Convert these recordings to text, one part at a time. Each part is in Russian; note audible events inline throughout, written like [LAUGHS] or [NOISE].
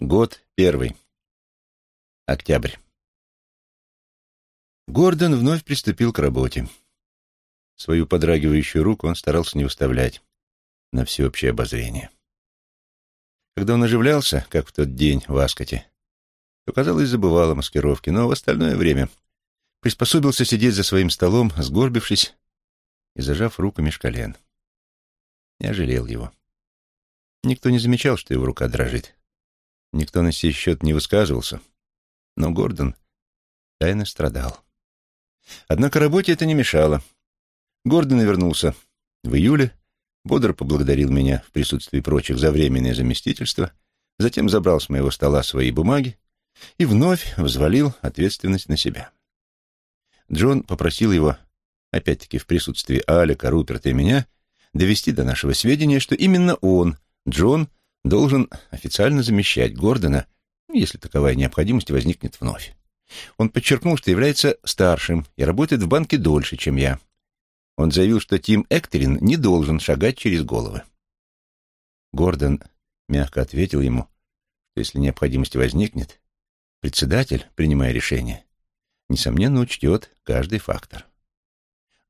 Год первый. Октябрь. Гордон вновь приступил к работе. Свою подрагивающую руку он старался не выставлять на всеобщее обозрение. Когда он оживлялся, как в тот день в Аскоте, то, казалось, забывал о маскировке, но в остальное время приспособился сидеть за своим столом, сгорбившись и зажав руку меж колен. Я жалел его. Никто не замечал, что его рука дрожит. Никто на сей счет не высказывался, но Гордон тайно страдал. Однако работе это не мешало. Гордон вернулся в июле, бодро поблагодарил меня в присутствии прочих за временное заместительство, затем забрал с моего стола свои бумаги и вновь взвалил ответственность на себя. Джон попросил его, опять-таки в присутствии Алика, Руперта и меня, довести до нашего сведения, что именно он, Джон, должен официально замещать Гордона, если таковая необходимость возникнет вновь. Он подчеркнул, что является старшим и работает в банке дольше, чем я. Он заявил, что Тим Эктерин не должен шагать через головы. Гордон мягко ответил ему, что если необходимость возникнет, председатель, принимая решение, несомненно учтет каждый фактор.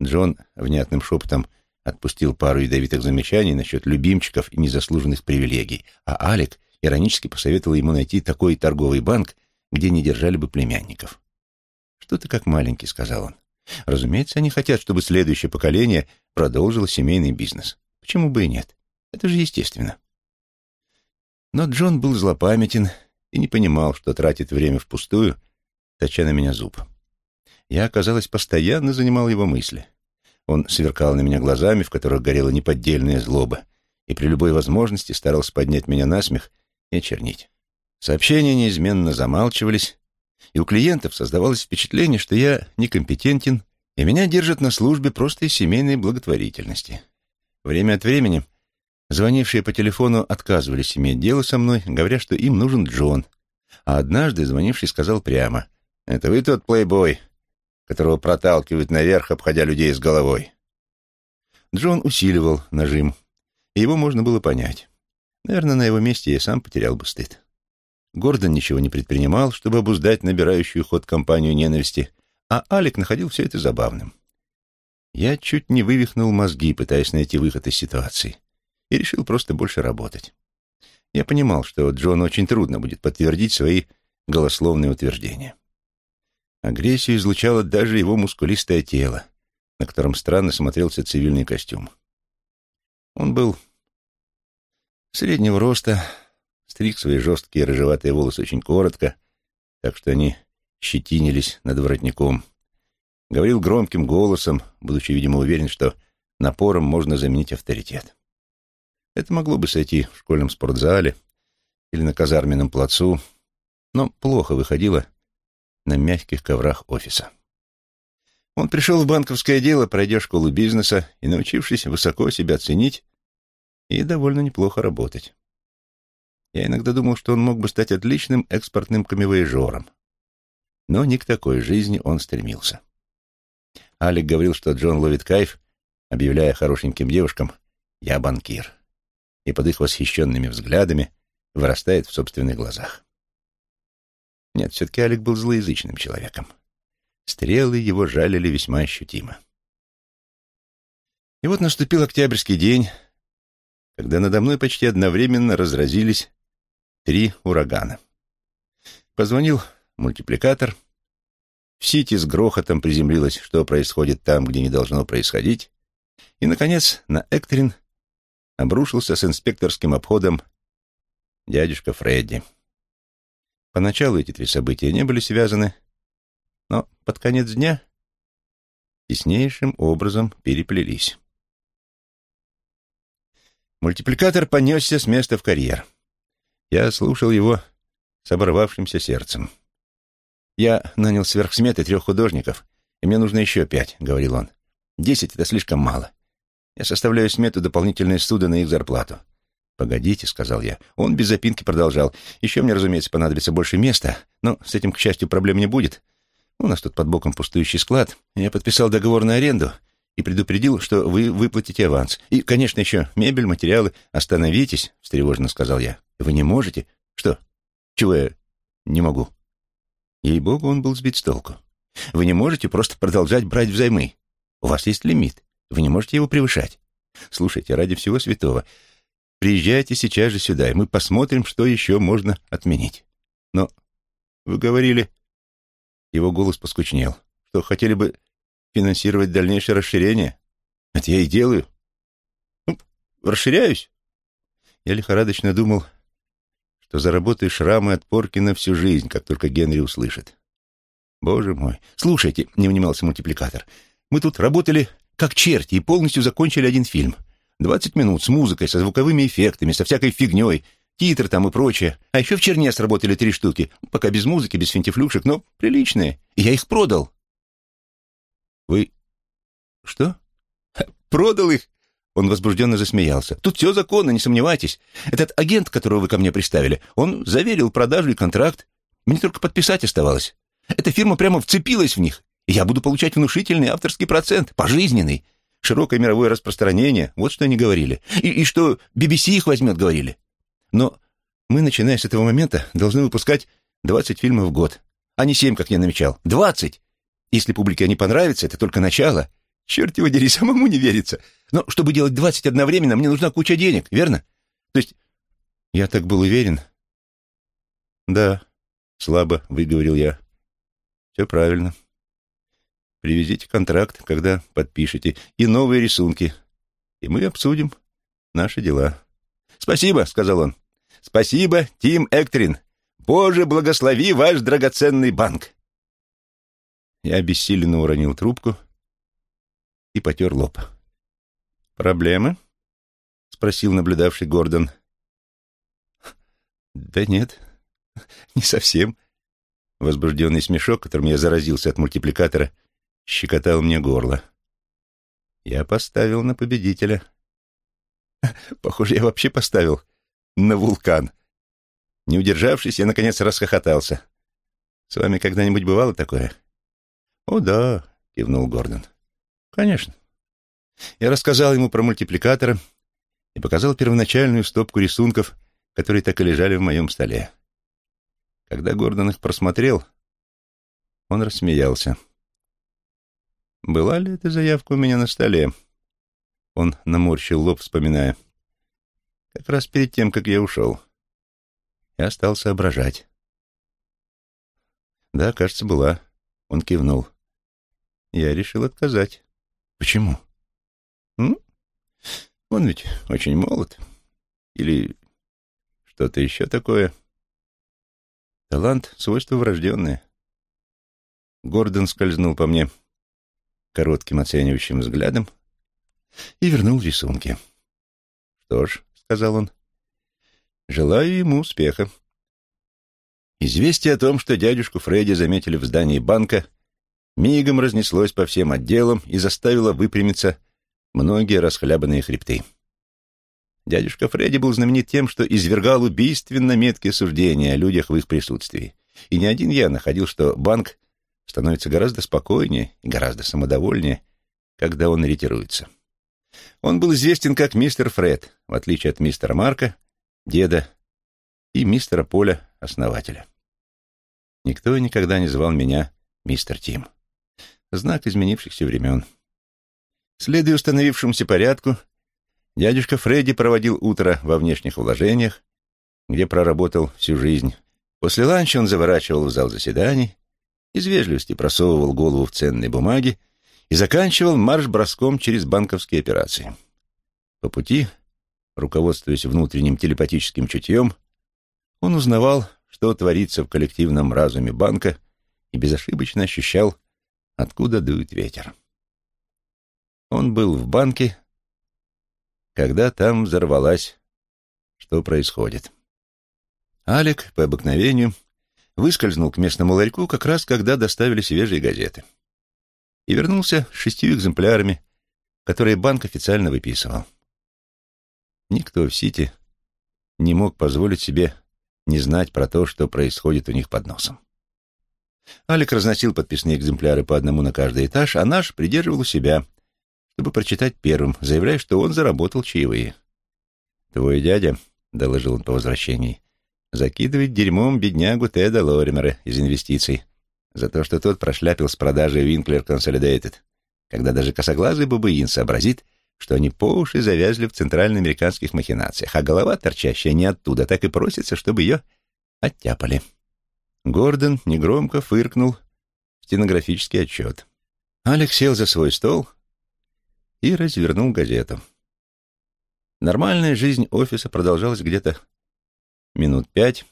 Джон внятным шепотом отпустил пару ядовитых замечаний насчет любимчиков и незаслуженных привилегий, а Алик иронически посоветовал ему найти такой торговый банк, где не держали бы племянников. «Что ты как маленький», — сказал он. «Разумеется, они хотят, чтобы следующее поколение продолжило семейный бизнес. Почему бы и нет? Это же естественно». Но Джон был злопамятен и не понимал, что тратит время впустую, точа на меня зуб. Я, казалось, постоянно занимал его мысли. Он сверкал на меня глазами, в которых горела неподдельная злоба, и при любой возможности старался поднять меня на смех и очернить. Сообщения неизменно замалчивались, и у клиентов создавалось впечатление, что я некомпетентен, и меня держат на службе просто из семейной благотворительности. Время от времени звонившие по телефону отказывались иметь дело со мной, говоря, что им нужен Джон, а однажды звонивший сказал прямо, «Это вы тот плейбой, которого проталкивают наверх, обходя людей с головой. Джон усиливал нажим, и его можно было понять. Наверное, на его месте я сам потерял бы стыд. Гордон ничего не предпринимал, чтобы обуздать набирающую ход компанию ненависти, а Алик находил все это забавным. Я чуть не вывихнул мозги, пытаясь найти выход из ситуации, и решил просто больше работать. Я понимал, что Джону очень трудно будет подтвердить свои голословные утверждения. Агрессию излучало даже его мускулистое тело, на котором странно смотрелся цивильный костюм. Он был среднего роста, стриг свои жесткие рыжеватые волосы очень коротко, так что они щетинились над воротником. Говорил громким голосом, будучи, видимо, уверен, что напором можно заменить авторитет. Это могло бы сойти в школьном спортзале или на казарменном плацу, но плохо выходило на мягких коврах офиса. Он пришел в банковское дело, пройдя школу бизнеса и научившись высоко себя ценить и довольно неплохо работать. Я иногда думал, что он мог бы стать отличным экспортным камевояжером. Но не к такой жизни он стремился. Алик говорил, что Джон ловит кайф, объявляя хорошеньким девушкам «я банкир», и под их восхищенными взглядами вырастает в собственных глазах. Нет, все-таки Алик был злоязычным человеком. Стрелы его жалили весьма ощутимо. И вот наступил октябрьский день, когда надо мной почти одновременно разразились три урагана. Позвонил мультипликатор, в Сити с грохотом приземлилось, что происходит там, где не должно происходить, и, наконец, на Эктрин обрушился с инспекторским обходом дядюшка Фредди. Поначалу эти три события не были связаны, но под конец дня теснейшим образом переплелись. Мультипликатор понесся с места в карьер. Я слушал его с оборвавшимся сердцем. «Я нанял сверхсметы трех художников, и мне нужно еще пять», — говорил он. «Десять — это слишком мало. Я составляю смету дополнительные суда на их зарплату. «Погодите», — сказал я. Он без запинки продолжал. «Еще мне, разумеется, понадобится больше места, но с этим, к счастью, проблем не будет. У нас тут под боком пустующий склад. Я подписал договор на аренду и предупредил, что вы выплатите аванс. И, конечно, еще мебель, материалы. Остановитесь», — встревоженно сказал я. «Вы не можете?» «Что?» Чего я не могу? Ей-богу, он был сбит с толку. Вы не можете просто продолжать брать взаймы. У вас есть лимит. Вы не можете его превышать. Слушайте, ради всего святого, приезжайте сейчас же сюда, и мы посмотрим, что еще можно отменить. Но вы говорили... Его голос поскучнел. Что, хотели бы финансировать дальнейшее расширение? Это я и делаю. Ну, расширяюсь. Я лихорадочно думал, что заработаю шрамы от порки на всю жизнь, как только Генри услышит. Боже мой. Слушайте, не унимался мультипликатор, мы тут работали как черти и полностью закончили один фильм. Двадцать минут с музыкой, со звуковыми эффектами, со всякой фигней, титры там и прочее. А еще в черне сработали три штуки, пока без музыки, без финтифлюшек, но приличные. И я их продал. Вы... что? Продал их? Он возбужденно засмеялся. «Тут все законно, не сомневайтесь. Этот агент, которого вы ко мне приставили, он заверил продажу и контракт. Мне только подписать оставалось. Эта фирма прямо вцепилась в них. Я буду получать внушительный авторский процент, пожизненный. Широкое мировое распространение, вот что они говорили. И, и что BBC их возьмет, говорили. Но мы, начиная с этого момента, должны выпускать 20 фильмов в год, а не 7, как я намечал. 20! Если публике они понравятся, это только начало. Черт его дери, [LAUGHS] самому не верится. Но чтобы делать двадцать одновременно, мне нужна куча денег, верно? То есть я так был уверен. Да, слабо выговорил я. Все правильно. Привезите контракт, когда подпишете, и новые рисунки, и мы обсудим наши дела. Спасибо, сказал он. Спасибо, Тим Эктрин. Боже, благослови ваш драгоценный банк. Я обессиленно уронил трубку и потер лоб. «Проблемы?» — спросил наблюдавший Гордон. «Да нет, не совсем». Возбужденный смешок, которым я заразился от мультипликатора, щекотал мне горло. Я поставил на победителя. [LAUGHS] Похоже, я вообще поставил на вулкан. Не удержавшись, я, наконец, расхохотался. «С вами когда-нибудь бывало такое?» «О, да», — кивнул Гордон. «Конечно. Я рассказал ему про мультипликатора и показал первоначальную стопку рисунков, которые так и лежали в моем столе. Когда Гордон их просмотрел, он рассмеялся. «Была ли эта заявка у меня на столе?» Он наморщил лоб, вспоминая. «Как раз перед тем, как я ушел. Я стал соображать». «Да, кажется, была». Он кивнул. Я решил отказать. «Почему?» Ну, он ведь очень молод. Или что-то еще такое. Талант — свойство врожденное. Гордон скользнул по мне коротким оценивающим взглядом и вернул рисунки. «Что ж», — сказал он, — «желаю ему успеха». Известие о том, что дядюшку Фредди заметили в здании банка, мигом разнеслось по всем отделам и заставило выпрямиться многие расхлябанные хребты. Дядюшка Фредди был знаменит тем, что извергал убийственно меткие суждения о людях в их присутствии. И не один я находил, что банк становится гораздо спокойнее и гораздо самодовольнее, когда он ретируется. Он был известен как мистер Фред, в отличие от мистера Марка, деда и мистера Поля, основателя. Никто никогда не звал меня мистер Тим. Знак изменившихся времен. Следуя установившемуся порядку, дядюшка Фредди проводил утро во внешних вложениях, где проработал всю жизнь. После ланча он заворачивал в зал заседаний, из вежливости просовывал голову в ценные бумаги и заканчивал марш-броском через банковские операции. По пути, руководствуясь внутренним телепатическим чутьем, он узнавал, что творится в коллективном разуме банка и безошибочно ощущал, откуда дует ветер. Он был в банке, когда там взорвалась. Что происходит? Алик, по обыкновению, выскользнул к местному ларьку как раз, когда доставили свежие газеты. И вернулся с шестью экземплярами, которые банк официально выписывал. Никто в Сити не мог позволить себе не знать про то, что происходит у них под носом. Алик разносил подписные экземпляры по одному на каждый этаж, а наш придерживал у себя, чтобы прочитать первым, заявляя, что он заработал чаевые. «Твой дядя», — доложил он по возвращении, — закидывает дерьмом беднягу Теда Лоримера из инвестиций за то, что тот прошляпил с продажи Винклер Consolidated, когда даже косоглазый бабуин сообразит, что они по уши завязли в центральноамериканских махинациях, а голова, торчащая не оттуда, так и просится, чтобы ее оттяпали. Гордон негромко фыркнул в стенографический отчет. Алекс сел за свой стол и развернул газету. Нормальная жизнь офиса продолжалась где-то минут пять,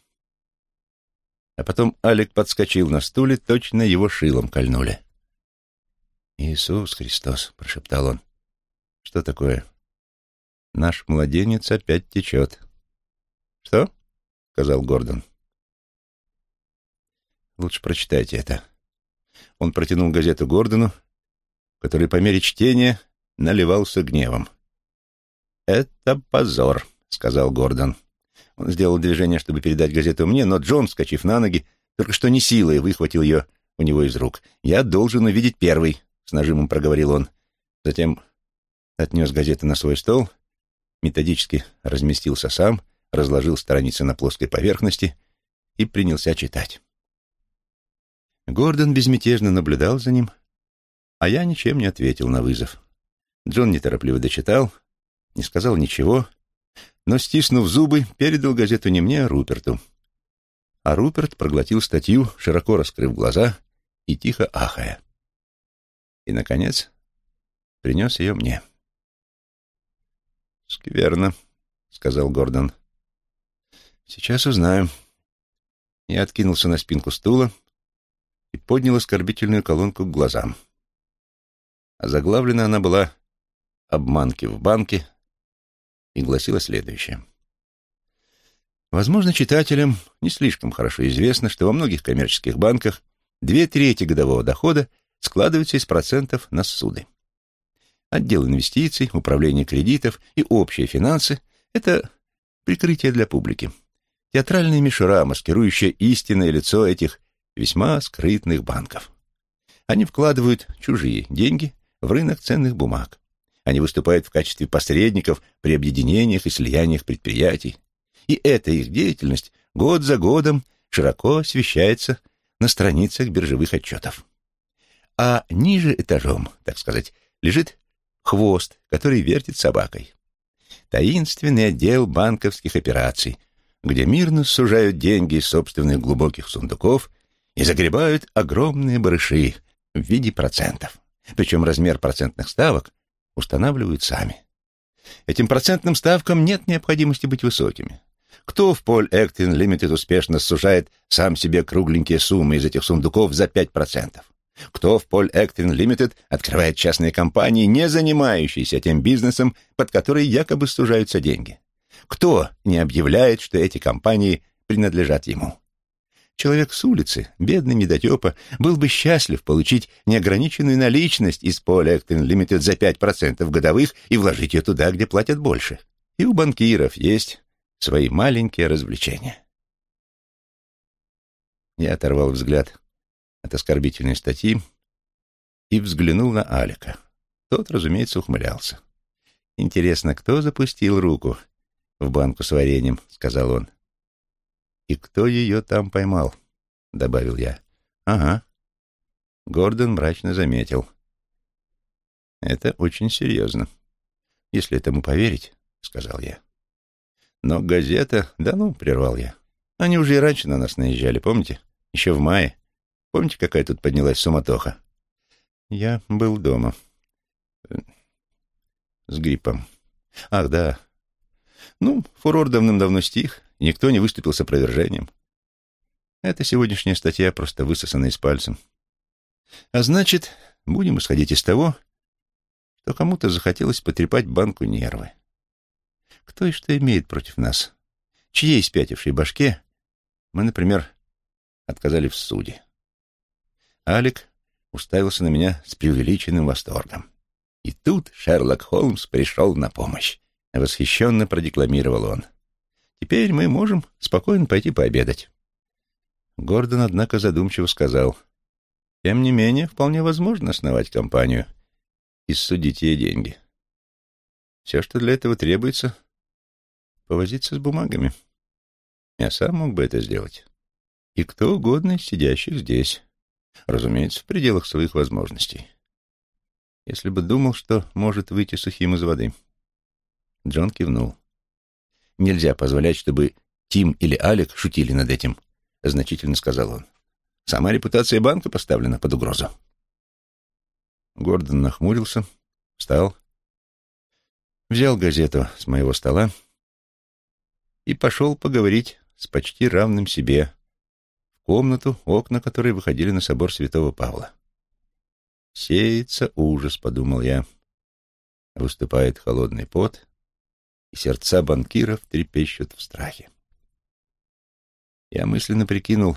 а потом Алек подскочил на стуле, точно его шилом кольнули. «Иисус Христос!» — прошептал он. «Что такое?» «Наш младенец опять течет». «Что?» — сказал Гордон. «Лучше прочитайте это». Он протянул газету Гордону, который по мере чтения наливался гневом. «Это позор», — сказал Гордон. Он сделал движение, чтобы передать газету мне, но Джон, вскочив на ноги, только что не силой выхватил ее у него из рук. «Я должен увидеть первый», — с нажимом проговорил он. Затем отнес газету на свой стол, методически разместился сам, разложил страницы на плоской поверхности и принялся читать. Гордон безмятежно наблюдал за ним, а я ничем не ответил на вызов. Джон неторопливо дочитал, не сказал ничего, но, стиснув зубы, передал газету не мне, а Руперту. А Руперт проглотил статью, широко раскрыв глаза и тихо ахая. И, наконец, принес ее мне. «Скверно», — сказал Гордон. «Сейчас узнаю». Я откинулся на спинку стула и поднял оскорбительную колонку к глазам. А заглавлена она была «Обманки в банке» и гласила следующее. Возможно, читателям не слишком хорошо известно, что во многих коммерческих банках две трети годового дохода складываются из процентов на суды. Отдел инвестиций, управление кредитов и общие финансы – это прикрытие для публики. Театральная мишура, маскирующая истинное лицо этих весьма скрытных банков. Они вкладывают чужие деньги в рынок ценных бумаг, они выступают в качестве посредников при объединениях и слияниях предприятий. И эта их деятельность год за годом широко освещается на страницах биржевых отчетов. А ниже этажом, так сказать, лежит хвост, который вертит собакой. Таинственный отдел банковских операций, где мирно сужают деньги из собственных глубоких сундуков и загребают огромные барыши в виде процентов. Причем размер процентных ставок устанавливают сами. Этим процентным ставкам нет необходимости быть высокими. Кто в Поль Эктин Лимитед успешно сужает сам себе кругленькие суммы из этих сундуков за 5%? Кто в Поль Эктин Лимитед открывает частные компании, не занимающиеся тем бизнесом, под который якобы сужаются деньги? Кто не объявляет, что эти компании принадлежат ему? Человек с улицы, бедный медотепа, был бы счастлив получить неограниченную наличность из поля Actin Limited за 5% годовых и вложить ее туда, где платят больше. И у банкиров есть свои маленькие развлечения. Я оторвал взгляд от оскорбительной статьи и взглянул на Алика. Тот, разумеется, ухмылялся. «Интересно, кто запустил руку в банку с вареньем?» — сказал он. «И кто ее там поймал?» — добавил я. «Ага». Гордон мрачно заметил. «Это очень серьезно. Если этому поверить», — сказал я. «Но газета...» «Да ну», — прервал я. «Они уже и раньше на нас наезжали, помните? Еще в мае. Помните, какая тут поднялась суматоха?» «Я был дома. С гриппом. Ах, да. Ну, фурор давным-давно стих, никто не выступил с опровержением. Эта сегодняшняя статья просто высосана из пальца. А значит, будем исходить из того, что кому-то захотелось потрепать банку нервы. Кто и что имеет против нас? Чьей спятившей башке мы, например, отказали в суде? Алик уставился на меня с преувеличенным восторгом. И тут Шерлок Холмс пришел на помощь. Восхищенно продекламировал он. Теперь мы можем спокойно пойти пообедать. Гордон, однако, задумчиво сказал. Тем не менее, вполне возможно основать компанию и судить ей деньги. Все, что для этого требуется, повозиться с бумагами. Я сам мог бы это сделать. И кто угодно из сидящих здесь. Разумеется, в пределах своих возможностей. Если бы думал, что может выйти сухим из воды. Джон кивнул. Нельзя позволять, чтобы Тим или Алек шутили над этим, значительно сказал он. Сама репутация банка поставлена под угрозу. Гордон нахмурился, встал, взял газету с моего стола и пошел поговорить с почти равным себе в комнату, окна которой выходили на собор святого Павла. «Сеется ужас», — подумал я. Выступает холодный пот, и сердца банкиров трепещут в страхе. Я мысленно прикинул,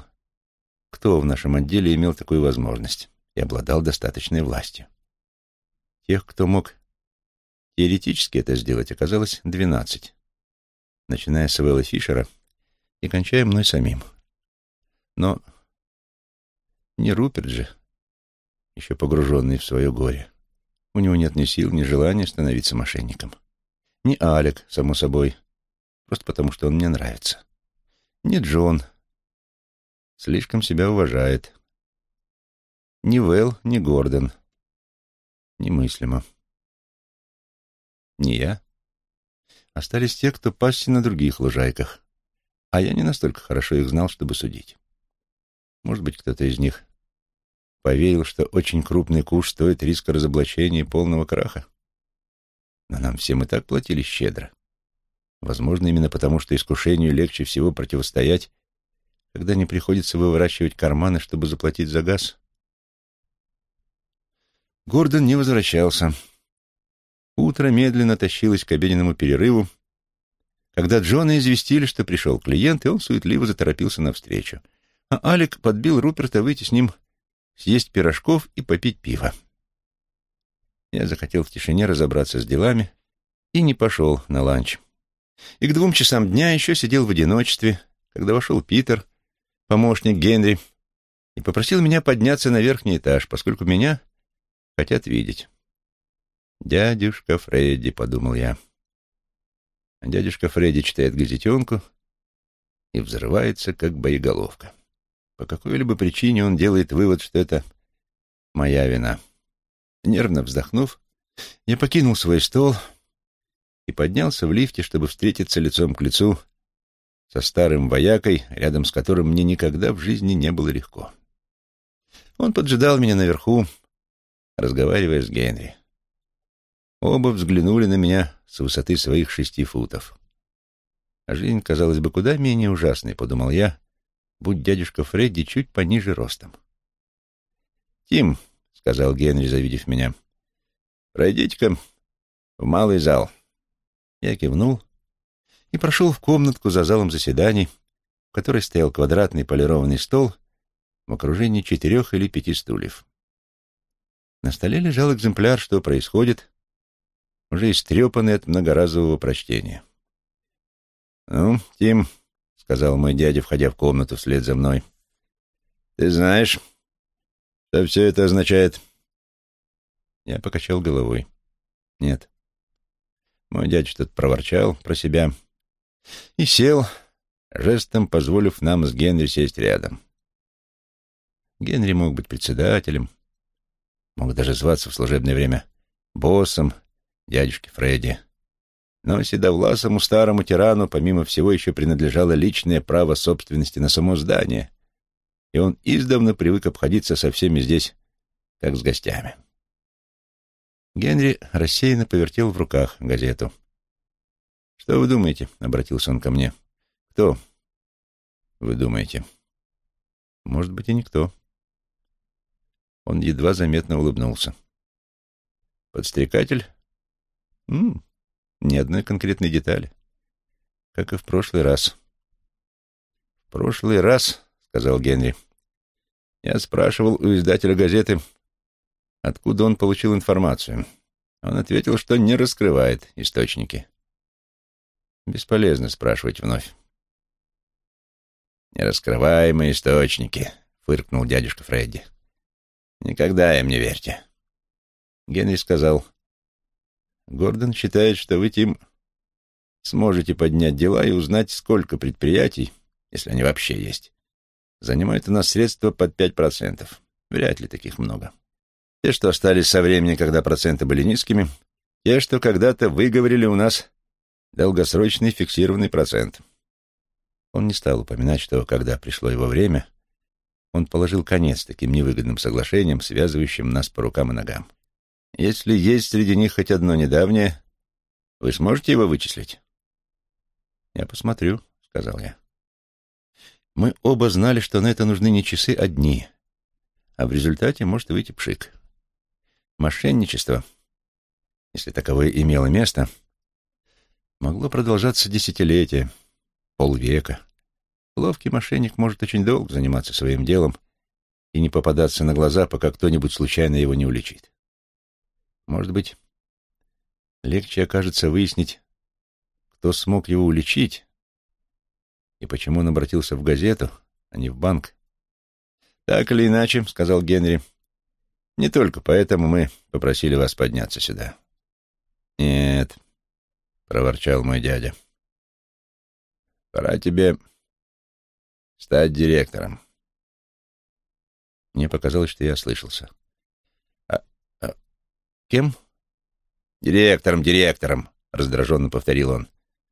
кто в нашем отделе имел такую возможность и обладал достаточной властью. Тех, кто мог теоретически это сделать, оказалось двенадцать, начиная с Вэлла Фишера и кончая мной самим. Но не Руперт же, еще погруженный в свое горе. У него нет ни сил, ни желания становиться мошенником. Не Алек, само собой, просто потому что он мне нравится. Не Джон, слишком себя уважает. Ни Вэл, ни Гордон. Немыслимо. Не я. Остались те, кто пасся на других лужайках, а я не настолько хорошо их знал, чтобы судить. Может быть, кто-то из них поверил, что очень крупный куш стоит риска разоблачения и полного краха. Но нам всем и так платили щедро. Возможно, именно потому, что искушению легче всего противостоять, когда не приходится выворачивать карманы, чтобы заплатить за газ. Гордон не возвращался. Утро медленно тащилось к обеденному перерыву. Когда Джона известили, что пришел клиент, и он суетливо заторопился навстречу. А Алик подбил Руперта выйти с ним съесть пирожков и попить пиво. Я захотел в тишине разобраться с делами и не пошел на ланч. И к двум часам дня еще сидел в одиночестве, когда вошел Питер помощник Генри, и попросил меня подняться на верхний этаж, поскольку меня хотят видеть. «Дядюшка Фредди», — подумал я. Дядюшка Фредди читает газетенку и взрывается, как боеголовка. По какой-либо причине он делает вывод, что это моя вина. Нервно вздохнув, я покинул свой стол и поднялся в лифте, чтобы встретиться лицом к лицу со старым воякой, рядом с которым мне никогда в жизни не было легко. Он поджидал меня наверху, разговаривая с Генри. Оба взглянули на меня с высоты своих шести футов. А жизнь казалась бы куда менее ужасной, подумал я, будь дядюшка Фредди чуть пониже ростом. «Тим», — сказал Генри, завидев меня, — «пройдите-ка в малый зал». Я кивнул и прошел в комнатку за залом заседаний, в которой стоял квадратный полированный стол в окружении четырех или пяти стульев. На столе лежал экземпляр «Что происходит?», уже истрепанный от многоразового прочтения. «Ну, Тим», — сказал мой дядя, входя в комнату вслед за мной, — «ты знаешь, что все это означает?» Я покачал головой. «Нет». Мой дядя что-то проворчал про себя — и сел, жестом позволив нам с Генри сесть рядом. Генри мог быть председателем, мог даже зваться в служебное время боссом дядюшки Фредди. Но седовласому старому тирану, помимо всего, еще принадлежало личное право собственности на само здание, и он издавна привык обходиться со всеми здесь, как с гостями. Генри рассеянно повертел в руках газету — «Что вы думаете?» — обратился он ко мне. «Кто?» «Вы думаете?» «Может быть, и никто». Он едва заметно улыбнулся. «Подстрекатель?» «М ни одной конкретной детали. Как и в прошлый раз». «В прошлый раз», — сказал Генри, — «я спрашивал у издателя газеты, откуда он получил информацию. Он ответил, что не раскрывает источники». Бесполезно спрашивать вновь. «Нераскрываемые источники», — фыркнул дядюшка Фредди. «Никогда им не верьте». Генри сказал, «Гордон считает, что вы, Тим, сможете поднять дела и узнать, сколько предприятий если они вообще есть, занимают у нас средства под 5%. Вряд ли таких много. Те, что остались со времени, когда проценты были низкими, те, что когда-то выговорили у нас долгосрочный фиксированный процент. Он не стал упоминать, что, когда пришло его время, он положил конец таким невыгодным соглашениям, связывающим нас по рукам и ногам. Если есть среди них хоть одно недавнее, вы сможете его вычислить? Я посмотрю, сказал я. Мы оба знали, что на это нужны не часы, а дни. А в результате может выйти пшик. Мошенничество, если таковое имело место, могло продолжаться десятилетия, полвека. Ловкий мошенник может очень долго заниматься своим делом и не попадаться на глаза, пока кто-нибудь случайно его не уличит. Может быть, легче окажется выяснить, кто смог его уличить и почему он обратился в газету, а не в банк. «Так или иначе», — сказал Генри, — «не только поэтому мы попросили вас подняться сюда». «Нет», — проворчал мой дядя, — «пора тебе стать директором». Мне показалось, что я ослышался. «А, а кем?» «Директором, директором», — раздраженно повторил он.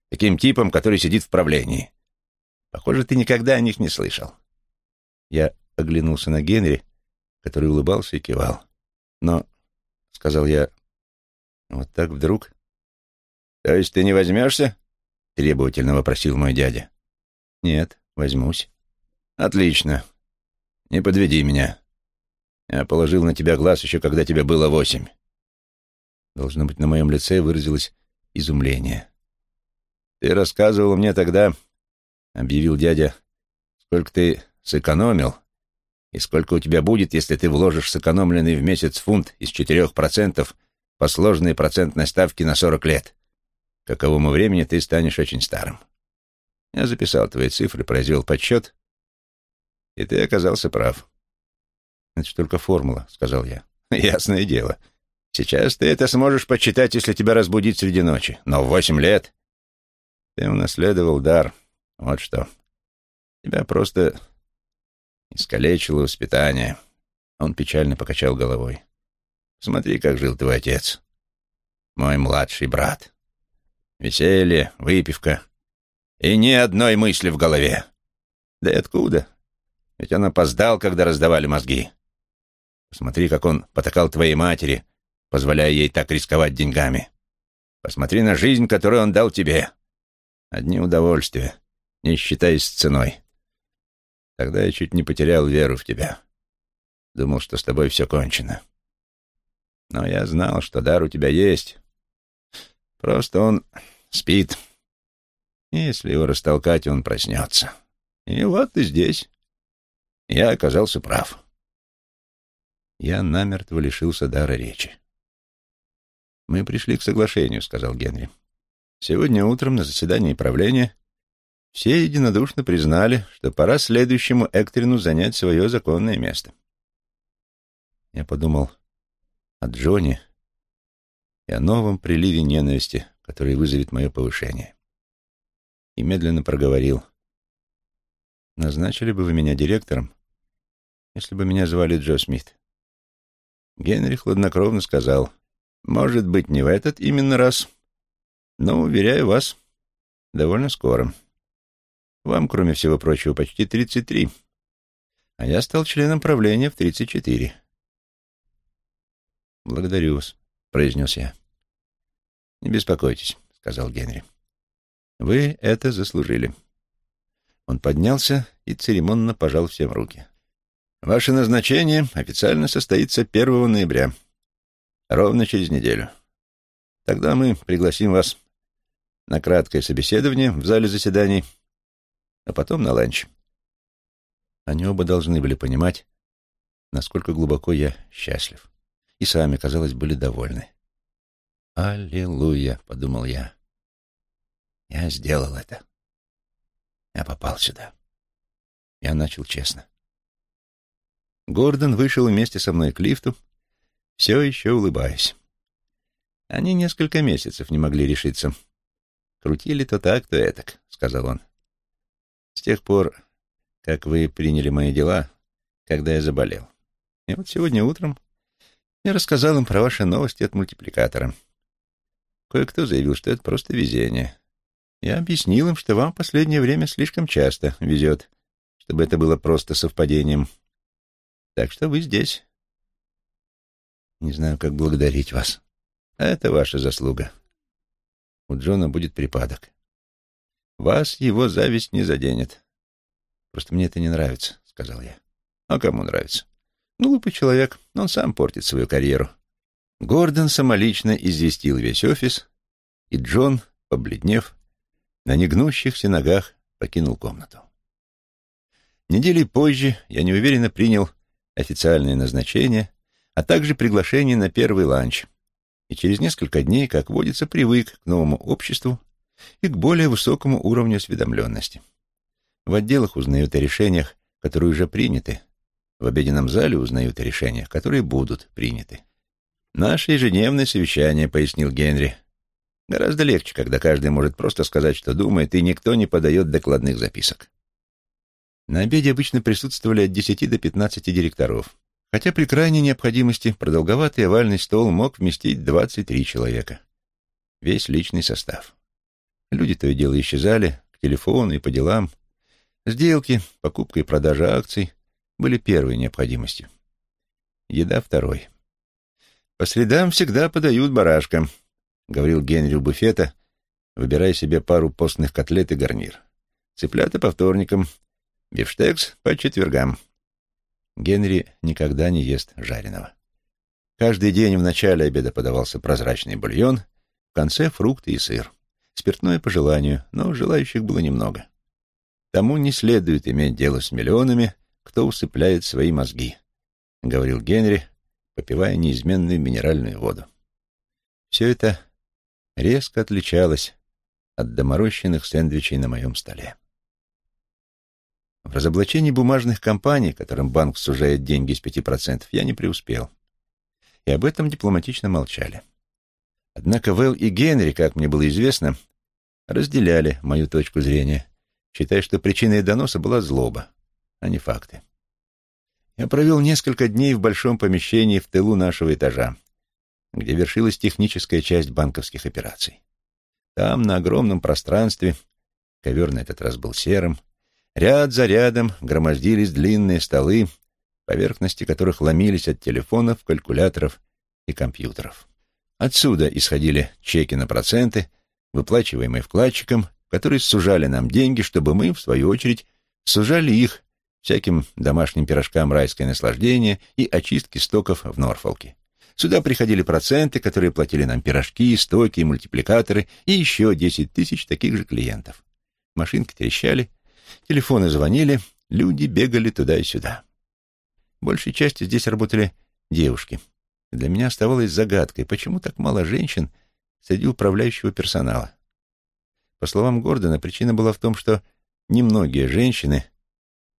«Таким типом, который сидит в правлении. Похоже, ты никогда о них не слышал». Я оглянулся на Генри, который улыбался и кивал. «Но», — сказал я, — «вот так вдруг...» «То есть ты не возьмешься?» — требовательно вопросил мой дядя. «Нет, возьмусь». «Отлично. Не подведи меня. Я положил на тебя глаз еще когда тебе было восемь». Должно быть, на моем лице выразилось изумление. «Ты рассказывал мне тогда, — объявил дядя, — сколько ты сэкономил и сколько у тебя будет, если ты вложишь сэкономленный в месяц фунт из четырех процентов по сложной процентной ставке на сорок лет. К каковому времени ты станешь очень старым. Я записал твои цифры, произвел подсчет, и ты оказался прав. «Это только формула», — сказал я. [LAUGHS] «Ясное дело. Сейчас ты это сможешь почитать, если тебя разбудить среди ночи. Но в восемь лет ты унаследовал дар. Вот что. Тебя просто искалечило воспитание». Он печально покачал головой. «Смотри, как жил твой отец. Мой младший брат. Веселье, выпивка и ни одной мысли в голове. Да и откуда? Ведь он опоздал, когда раздавали мозги. Посмотри, как он потакал твоей матери, позволяя ей так рисковать деньгами. Посмотри на жизнь, которую он дал тебе. Одни удовольствия, не считаясь ценой. Тогда я чуть не потерял веру в тебя. Думал, что с тобой все кончено. Но я знал, что дар у тебя есть. Просто он спит. Если его растолкать, он проснется. И вот ты здесь. Я оказался прав. Я намертво лишился дара речи. «Мы пришли к соглашению», — сказал Генри. «Сегодня утром на заседании правления все единодушно признали, что пора следующему Эктрину занять свое законное место». Я подумал о Джоне и о новом приливе ненависти, который вызовет мое повышение. И медленно проговорил. «Назначили бы вы меня директором, если бы меня звали Джо Смит?» Генри хладнокровно сказал, «Может быть, не в этот именно раз, но, уверяю вас, довольно скоро. Вам, кроме всего прочего, почти 33, а я стал членом правления в 34». «Благодарю вас», — произнес я. «Не беспокойтесь», — сказал Генри. «Вы это заслужили». Он поднялся и церемонно пожал всем руки. Ваше назначение официально состоится 1 ноября, ровно через неделю. Тогда мы пригласим вас на краткое собеседование в зале заседаний, а потом на ланч. Они оба должны были понимать, насколько глубоко я счастлив. И сами, казалось, были довольны. «Аллилуйя!» — подумал я. «Я сделал это. Я попал сюда. Я начал честно. Гордон вышел вместе со мной к лифту, все еще улыбаясь. Они несколько месяцев не могли решиться. Крутили то так, то этак, — сказал он. С тех пор, как вы приняли мои дела, когда я заболел. И вот сегодня утром я рассказал им про ваши новости от мультипликатора. Кое-кто заявил, что это просто везение. Я объяснил им, что вам в последнее время слишком часто везет, чтобы это было просто совпадением. Так что вы здесь. Не знаю, как благодарить вас. А это ваша заслуга. У Джона будет припадок. Вас его зависть не заденет. Просто мне это не нравится, — сказал я. А кому нравится? Глупый человек, он сам портит свою карьеру. Гордон самолично известил весь офис, и Джон, побледнев, на негнущихся ногах покинул комнату. Недели позже я неуверенно принял официальное назначение, а также приглашение на первый ланч, и через несколько дней, как водится, привык к новому обществу и к более высокому уровню осведомленности. В отделах узнают о решениях, которые уже приняты, в обеденном зале узнают о решениях, которые будут приняты. «Наше ежедневное совещание», — пояснил Генри. «Гораздо легче, когда каждый может просто сказать, что думает, и никто не подает докладных записок». На обеде обычно присутствовали от 10 до 15 директоров, хотя при крайней необходимости продолговатый овальный стол мог вместить 23 человека. Весь личный состав. Люди то и дело исчезали, к телефону и по делам. Сделки, покупка и продажа акций были первой необходимостью. Еда второй. «По средам всегда подают барашка», — говорил Генри у буфета, выбирая себе пару постных котлет и гарнир. «Цыплята по вторникам, бифштекс по четвергам». Генри никогда не ест жареного. Каждый день в начале обеда подавался прозрачный бульон, в конце фрукты и сыр. Спиртное по желанию, но желающих было немного. Тому не следует иметь дело с миллионами, кто усыпляет свои мозги, — говорил Генри, попивая неизменную минеральную воду. Все это резко отличалось от доморощенных сэндвичей на моем столе. В разоблачении бумажных компаний, которым банк сужает деньги с пяти процентов, я не преуспел. И об этом дипломатично молчали. Однако Вэл и Генри, как мне было известно, разделяли мою точку зрения, считая, что причиной доноса была злоба, а не факты. Я провел несколько дней в большом помещении в тылу нашего этажа, где вершилась техническая часть банковских операций. Там, на огромном пространстве, ковер на этот раз был серым, ряд за рядом громоздились длинные столы, поверхности которых ломились от телефонов, калькуляторов и компьютеров. Отсюда исходили чеки на проценты, выплачиваемые вкладчикам, которые сужали нам деньги, чтобы мы, в свою очередь, сужали их всяким домашним пирожкам райское наслаждение и очистки стоков в Норфолке. Сюда приходили проценты, которые платили нам пирожки, стоки, мультипликаторы и еще десять тысяч таких же клиентов. Машинки трещали, телефоны звонили, люди бегали туда и сюда. Большей частью здесь работали девушки — для меня оставалось загадкой, почему так мало женщин среди управляющего персонала. По словам Гордона, причина была в том, что немногие женщины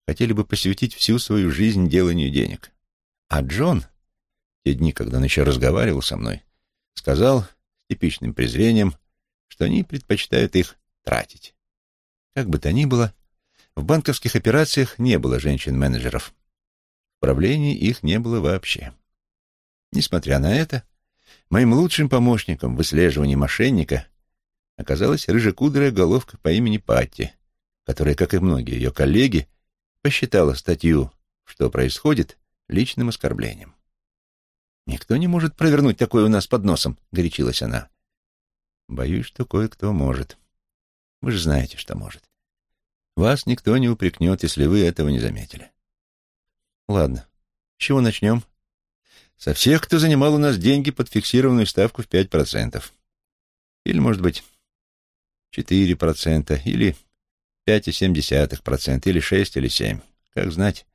хотели бы посвятить всю свою жизнь деланию денег. А Джон, те дни, когда он еще разговаривал со мной, сказал с типичным презрением, что они предпочитают их тратить. Как бы то ни было, в банковских операциях не было женщин-менеджеров. В правлении их не было вообще. Несмотря на это, моим лучшим помощником в выслеживании мошенника оказалась рыжекудрая головка по имени Патти, которая, как и многие ее коллеги, посчитала статью «Что происходит?» личным оскорблением. «Никто не может провернуть такое у нас под носом», — горячилась она. «Боюсь, что кое-кто может. Вы же знаете, что может. Вас никто не упрекнет, если вы этого не заметили. Ладно, с чего начнем?» Со всех, кто занимал у нас деньги под фиксированную ставку в 5%. Или, может быть, 4%, или 5,7%, или 6, или 7. Как знать,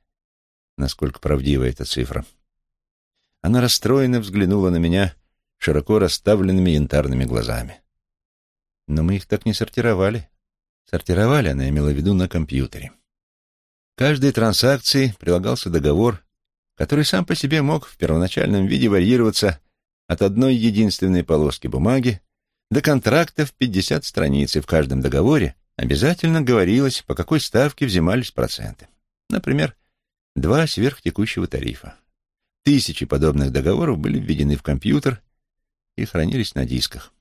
насколько правдива эта цифра. Она расстроенно взглянула на меня широко расставленными янтарными глазами. Но мы их так не сортировали. Сортировали, она имела в виду, на компьютере. К каждой транзакции прилагался договор который сам по себе мог в первоначальном виде варьироваться от одной единственной полоски бумаги до контракта в 50 страниц, и в каждом договоре обязательно говорилось, по какой ставке взимались проценты. Например, два сверхтекущего тарифа. Тысячи подобных договоров были введены в компьютер и хранились на дисках.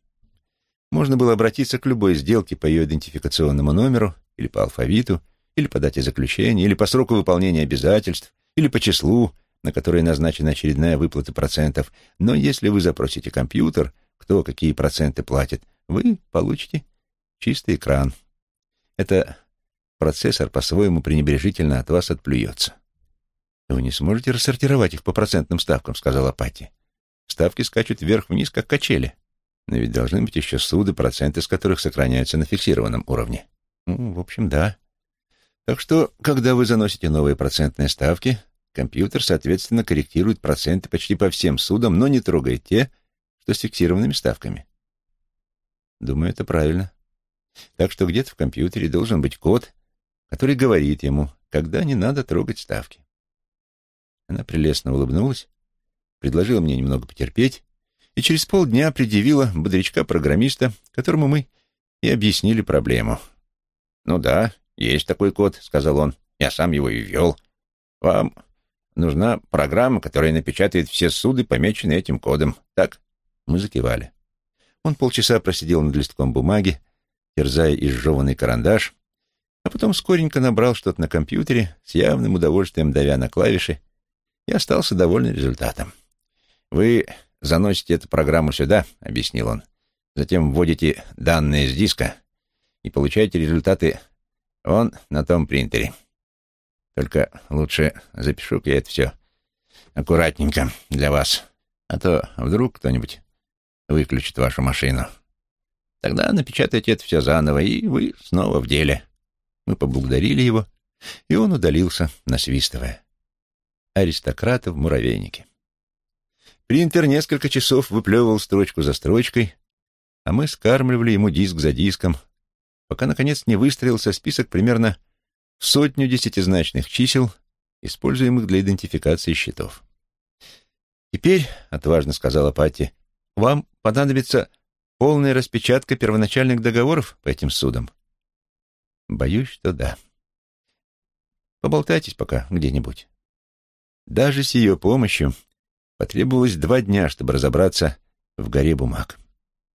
Можно было обратиться к любой сделке по ее идентификационному номеру или по алфавиту, или по дате заключения, или по сроку выполнения обязательств, или по числу, на которое назначена очередная выплата процентов. Но если вы запросите компьютер, кто какие проценты платит, вы получите чистый экран. Это процессор по-своему пренебрежительно от вас отплюется. «Вы не сможете рассортировать их по процентным ставкам», — сказала Пати. «Ставки скачут вверх-вниз, как качели. Но ведь должны быть еще суды, проценты с которых сохраняются на фиксированном уровне». «Ну, в общем, да. Так что, когда вы заносите новые процентные ставки, компьютер, соответственно, корректирует проценты почти по всем судам, но не трогает те, что с фиксированными ставками». «Думаю, это правильно. Так что где-то в компьютере должен быть код, который говорит ему, когда не надо трогать ставки. Она прелестно улыбнулась, предложила мне немного потерпеть и через полдня предъявила бодрячка-программиста, которому мы и объяснили проблему. «Ну да, есть такой код», — сказал он. «Я сам его и ввел. Вам нужна программа, которая напечатает все суды, помеченные этим кодом. Так?» Мы закивали. Он полчаса просидел над листком бумаги, терзая изжеванный карандаш, а потом скоренько набрал что-то на компьютере, с явным удовольствием давя на клавиши и остался доволен результатом. «Вы заносите эту программу сюда», — объяснил он, «затем вводите данные с диска и получаете результаты вон на том принтере. Только лучше запишу-ка я это все аккуратненько для вас, а то вдруг кто-нибудь выключит вашу машину. Тогда напечатайте это все заново, и вы снова в деле». Мы поблагодарили его, и он удалился, насвистывая аристократа в муравейнике. Принтер несколько часов выплевывал строчку за строчкой, а мы скармливали ему диск за диском, пока, наконец, не выстроился список примерно сотню десятизначных чисел, используемых для идентификации счетов. «Теперь, — отважно сказала Патти, — вам понадобится полная распечатка первоначальных договоров по этим судам?» «Боюсь, что да. Поболтайтесь пока где-нибудь». Даже с ее помощью потребовалось два дня, чтобы разобраться в горе бумаг.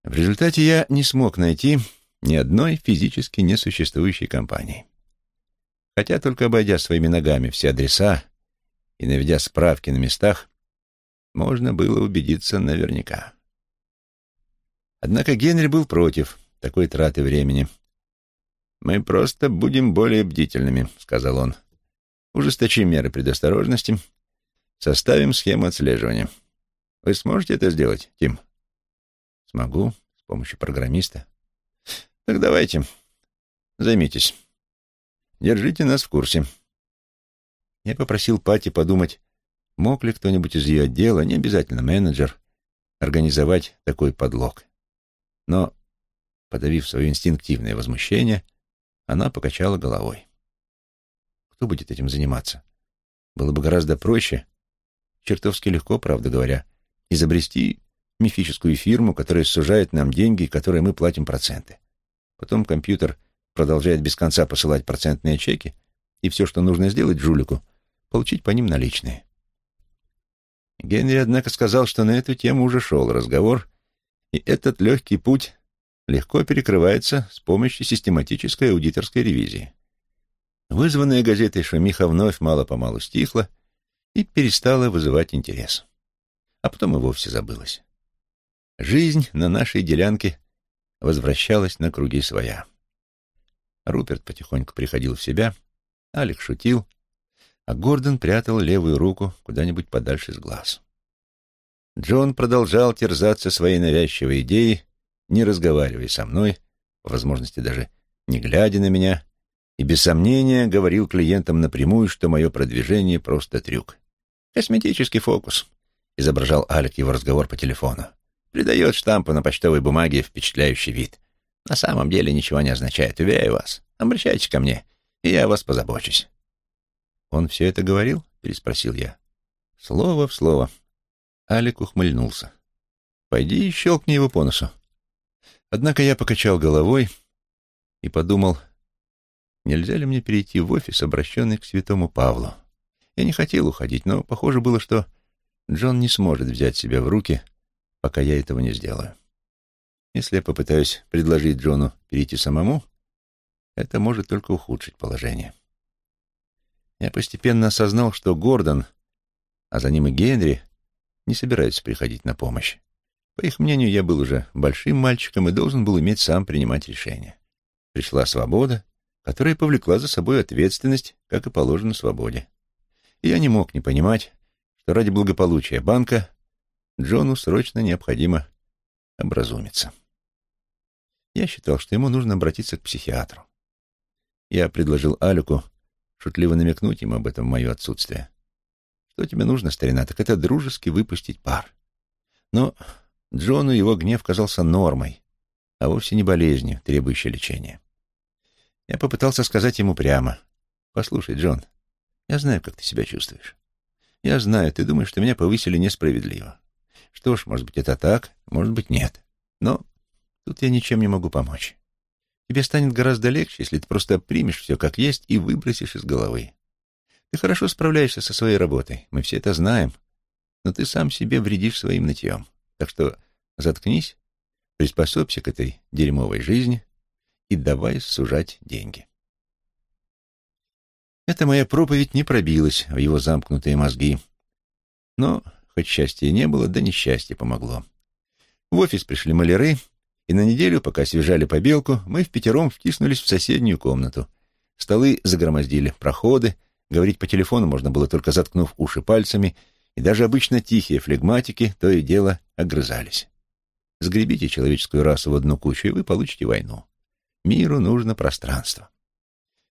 В результате я не смог найти ни одной физически несуществующей компании. Хотя только обойдя своими ногами все адреса и наведя справки на местах, можно было убедиться наверняка. Однако Генри был против такой траты времени. «Мы просто будем более бдительными», — сказал он. «Ужесточим меры предосторожности Составим схему отслеживания. Вы сможете это сделать, Тим? Смогу, с помощью программиста. Так давайте, займитесь. Держите нас в курсе. Я попросил Пати подумать, мог ли кто-нибудь из ее отдела, не обязательно менеджер, организовать такой подлог. Но, подавив свое инстинктивное возмущение, она покачала головой. Кто будет этим заниматься? Было бы гораздо проще, Чертовски легко, правда говоря, изобрести мифическую фирму, которая сужает нам деньги, которые мы платим проценты. Потом компьютер продолжает без конца посылать процентные чеки, и все, что нужно сделать жулику, получить по ним наличные. Генри, однако, сказал, что на эту тему уже шел разговор, и этот легкий путь легко перекрывается с помощью систематической аудиторской ревизии. Вызванная газетой шумиха вновь мало-помалу стихла, и перестала вызывать интерес. А потом и вовсе забылась. Жизнь на нашей делянке возвращалась на круги своя. Руперт потихоньку приходил в себя, Алик шутил, а Гордон прятал левую руку куда-нибудь подальше с глаз. Джон продолжал терзаться своей навязчивой идеей, не разговаривая со мной, по возможности даже не глядя на меня, и без сомнения говорил клиентам напрямую, что мое продвижение просто трюк. «Косметический фокус», — изображал Алик его разговор по телефону. «Придает штампу на почтовой бумаге впечатляющий вид. На самом деле ничего не означает, уверяю вас. Обращайтесь ко мне, и я о вас позабочусь». «Он все это говорил?» — переспросил я. Слово в слово. Алик ухмыльнулся. «Пойди и щелкни его по носу». Однако я покачал головой и подумал, нельзя ли мне перейти в офис, обращенный к святому Павлу. Я не хотел уходить, но похоже было, что Джон не сможет взять себя в руки, пока я этого не сделаю. Если я попытаюсь предложить Джону перейти самому, это может только ухудшить положение. Я постепенно осознал, что Гордон, а за ним и Генри, не собираются приходить на помощь. По их мнению, я был уже большим мальчиком и должен был уметь сам принимать решения. Пришла свобода, которая повлекла за собой ответственность, как и положено свободе. И я не мог не понимать, что ради благополучия банка Джону срочно необходимо образумиться. Я считал, что ему нужно обратиться к психиатру. Я предложил Алику шутливо намекнуть ему об этом в мое отсутствие. Что тебе нужно, старина, так это дружески выпустить пар. Но Джону его гнев казался нормой, а вовсе не болезнью, требующей лечения. Я попытался сказать ему прямо. «Послушай, Джон, я знаю, как ты себя чувствуешь. Я знаю, ты думаешь, что меня повысили несправедливо. Что ж, может быть, это так, может быть, нет. Но тут я ничем не могу помочь. Тебе станет гораздо легче, если ты просто примешь все как есть и выбросишь из головы. Ты хорошо справляешься со своей работой, мы все это знаем, но ты сам себе вредишь своим нытьем. Так что заткнись, приспособься к этой дерьмовой жизни и давай сужать деньги. Эта моя проповедь не пробилась в его замкнутые мозги. Но, хоть счастья не было, да несчастье помогло. В офис пришли маляры, и на неделю, пока освежали побелку, мы в пятером втиснулись в соседнюю комнату. Столы загромоздили проходы, говорить по телефону можно было только заткнув уши пальцами, и даже обычно тихие флегматики то и дело огрызались. Сгребите человеческую расу в одну кучу, и вы получите войну. Миру нужно пространство.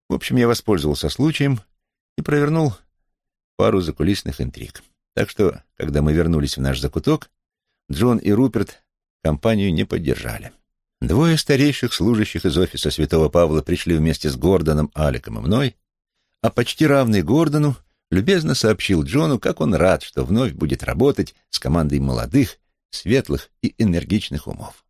В общем, я воспользовался случаем и провернул пару закулисных интриг. Так что, когда мы вернулись в наш закуток, Джон и Руперт компанию не поддержали. Двое старейших служащих из офиса Святого Павла пришли вместе с Гордоном, Аликом и мной, а почти равный Гордону любезно сообщил Джону, как он рад, что вновь будет работать с командой молодых, светлых и энергичных умов.